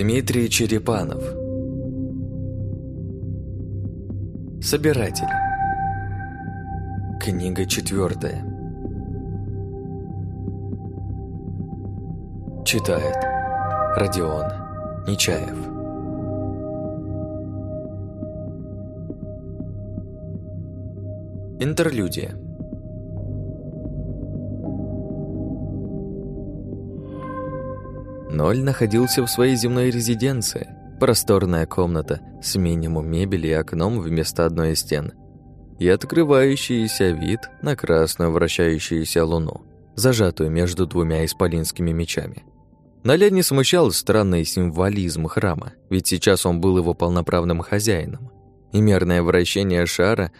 Дмитрий Черепанов. Собиратель. Книга четвертая. Читает Родион Нечаев. Интерлюдия Ноль находился в своей земной резиденции. Просторная комната с минимум мебели и окном вместо одной из стен. И открывающийся вид на красную вращающуюся луну, зажатую между двумя исполинскими мечами. Ноля не смущал странный символизм храма, ведь сейчас он был его полноправным хозяином. И мерное вращение шара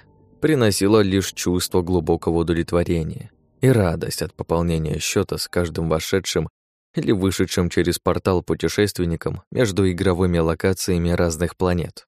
приносило лишь чувство глубокого удовлетворения и радость от пополнения счета с каждым вошедшим или вышедшим через портал путешественником между игровыми локациями разных планет.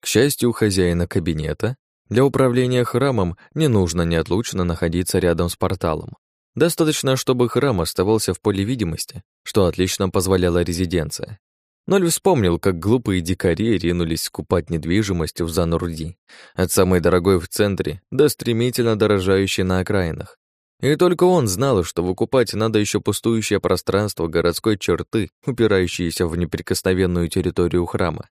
К счастью, хозяина кабинета для управления храмом не нужно неотлучно находиться рядом с порталом. Достаточно, чтобы храм оставался в поле видимости, что отлично позволяла резиденция. Ноль вспомнил, как глупые дикари ринулись скупать недвижимость в Занурди, от самой дорогой в центре до стремительно дорожающей на окраинах, и только он знал, что выкупать надо еще пустующее пространство городской черты, упирающееся в неприкосновенную территорию храма.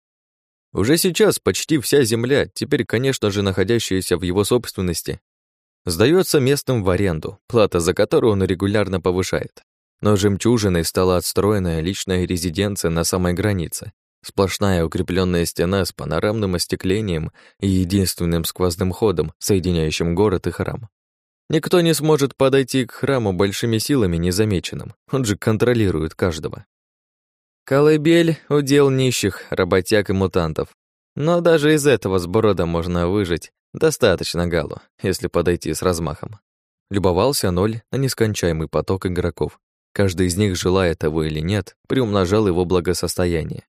Уже сейчас почти вся земля, теперь, конечно же, находящаяся в его собственности, сдается местным в аренду, плата за которую он регулярно повышает. Но жемчужиной стала отстроенная личная резиденция на самой границе. Сплошная укрепленная стена с панорамным остеклением и единственным сквозным ходом, соединяющим город и храм. Никто не сможет подойти к храму большими силами незамеченным, он же контролирует каждого. Колыбель — удел нищих, работяг и мутантов. Но даже из этого сброда можно выжить достаточно галу, если подойти с размахом. Любовался ноль на нескончаемый поток игроков. Каждый из них, желая того или нет, приумножал его благосостояние.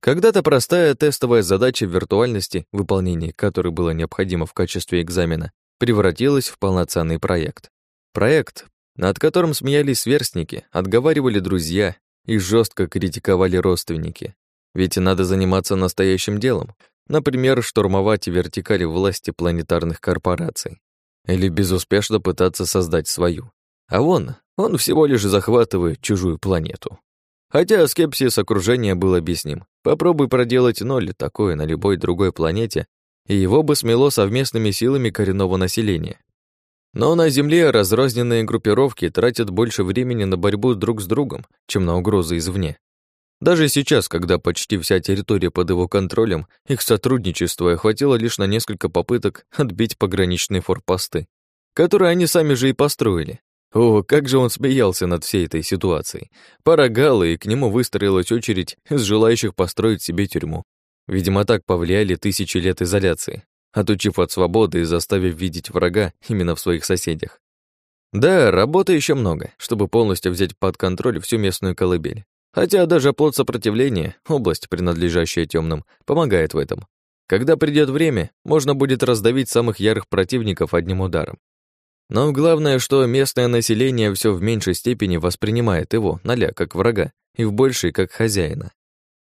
Когда-то простая тестовая задача в виртуальности, выполнение которой было необходимо в качестве экзамена, превратилась в полноценный проект. Проект, над которым смеялись сверстники, отговаривали друзья и жестко критиковали родственники. Ведь надо заниматься настоящим делом, например, штурмовать вертикали власти планетарных корпораций. Или безуспешно пытаться создать свою. А вон, он всего лишь захватывает чужую планету. Хотя скепсис окружения был объясним. Попробуй проделать ноль такое на любой другой планете, и его бы смело совместными силами коренного населения. Но на Земле разрозненные группировки тратят больше времени на борьбу друг с другом, чем на угрозы извне. Даже сейчас, когда почти вся территория под его контролем, их сотрудничество хватило лишь на несколько попыток отбить пограничные форпосты, которые они сами же и построили. О, как же он смеялся над всей этой ситуацией. Пора гала, и к нему выстроилась очередь из желающих построить себе тюрьму. Видимо, так повлияли тысячи лет изоляции, отучив от свободы и заставив видеть врага именно в своих соседях. Да, работы еще много, чтобы полностью взять под контроль всю местную колыбель. Хотя даже плод сопротивления, область, принадлежащая темным, помогает в этом. Когда придет время, можно будет раздавить самых ярых противников одним ударом. Но главное, что местное население все в меньшей степени воспринимает его, Ноля, как врага, и в большей, как хозяина.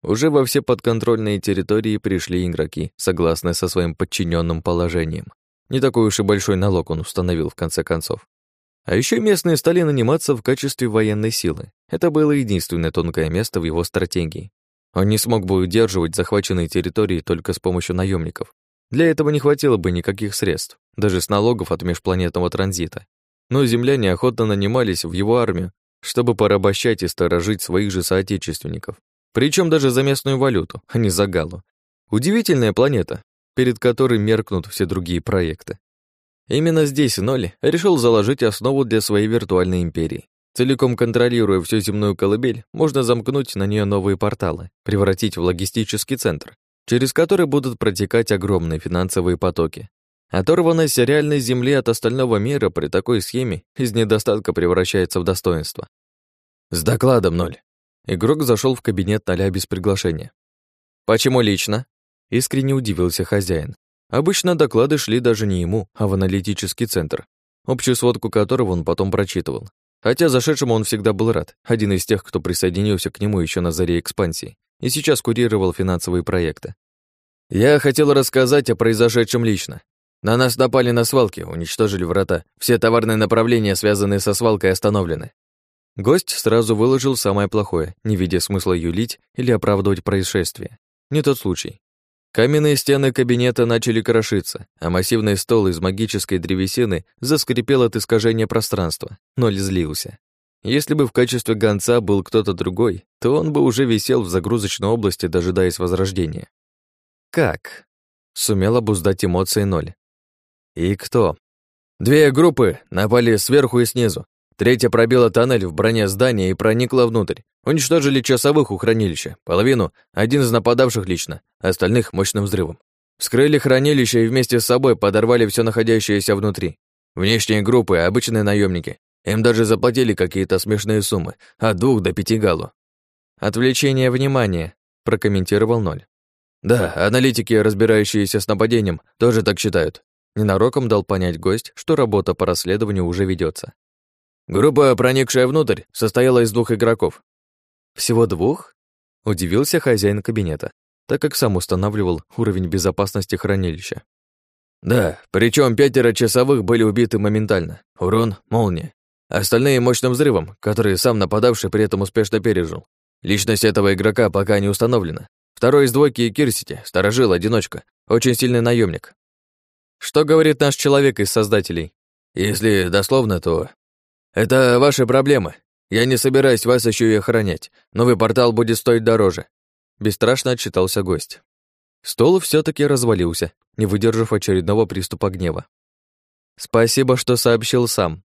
Уже во все подконтрольные территории пришли игроки, согласные со своим подчиненным положением. Не такой уж и большой налог он установил в конце концов. А еще местные стали наниматься в качестве военной силы. Это было единственное тонкое место в его стратегии. Он не смог бы удерживать захваченные территории только с помощью наемников. Для этого не хватило бы никаких средств, даже с налогов от межпланетного транзита. Но земляне охотно нанимались в его армию, чтобы порабощать и сторожить своих же соотечественников. Причем даже за местную валюту, а не за галу. Удивительная планета, перед которой меркнут все другие проекты. Именно здесь Ноль решил заложить основу для своей виртуальной империи. Целиком контролируя всю земную колыбель, можно замкнуть на нее новые порталы, превратить в логистический центр, через который будут протекать огромные финансовые потоки. Оторванность реальной Земли от остального мира при такой схеме из недостатка превращается в достоинство. «С докладом, Ноль!» Игрок зашел в кабинет Толя без приглашения. «Почему лично?» Искренне удивился хозяин. Обычно доклады шли даже не ему, а в аналитический центр, общую сводку которого он потом прочитывал. Хотя зашедшему он всегда был рад, один из тех, кто присоединился к нему еще на заре экспансии, и сейчас курировал финансовые проекты. «Я хотел рассказать о произошедшем лично. На нас напали на свалке, уничтожили врата. Все товарные направления, связанные со свалкой, остановлены. Гость сразу выложил самое плохое, не видя смысла юлить или оправдывать происшествие. Не тот случай. Каменные стены кабинета начали крошиться, а массивный стол из магической древесины заскрипел от искажения пространства. Ноль злился. Если бы в качестве гонца был кто-то другой, то он бы уже висел в загрузочной области, дожидаясь возрождения. Как? Сумел обуздать эмоции ноль. И кто? Две группы напали сверху и снизу. Третья пробила тоннель в броне здания и проникла внутрь. Уничтожили часовых у хранилища. Половину — один из нападавших лично, остальных — мощным взрывом. Вскрыли хранилище и вместе с собой подорвали все находящееся внутри. Внешние группы — обычные наемники. Им даже заплатили какие-то смешные суммы, от двух до пяти галу. «Отвлечение внимания», — прокомментировал Ноль. «Да, аналитики, разбирающиеся с нападением, тоже так считают». Ненароком дал понять гость, что работа по расследованию уже ведется. Группа, проникшая внутрь, состояла из двух игроков. «Всего двух?» — удивился хозяин кабинета, так как сам устанавливал уровень безопасности хранилища. «Да, причем пятеро часовых были убиты моментально. Урон — молния. Остальные — мощным взрывом, который сам нападавший при этом успешно пережил. Личность этого игрока пока не установлена. Второй из двойки Кирсити, сторожил, одиночка, очень сильный наемник. Что говорит наш человек из создателей? Если дословно, то... Это ваши проблемы, я не собираюсь вас еще и охранять. Новый портал будет стоить дороже. Бесстрашно отчитался гость. Стол все таки развалился, не выдержав очередного приступа гнева. Спасибо, что сообщил сам.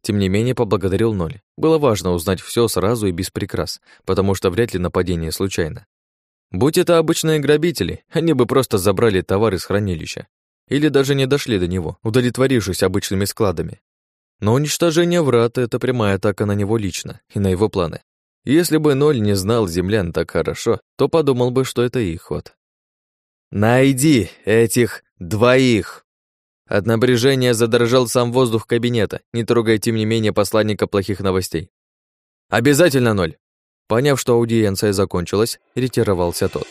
Тем не менее, поблагодарил Ноль. Было важно узнать все сразу и без прикрас, потому что вряд ли нападение случайно. Будь это обычные грабители, они бы просто забрали товар из хранилища. Или даже не дошли до него, удовлетворившись обычными складами. Но уничтожение врат — это прямая атака на него лично и на его планы. Если бы Ноль не знал землян так хорошо, то подумал бы, что это их ход. «Найди этих двоих!» От напряжения задрожал сам воздух кабинета, не трогая, тем не менее, посланника плохих новостей. «Обязательно ноль!» Поняв, что аудиенция закончилась, ретировался тот.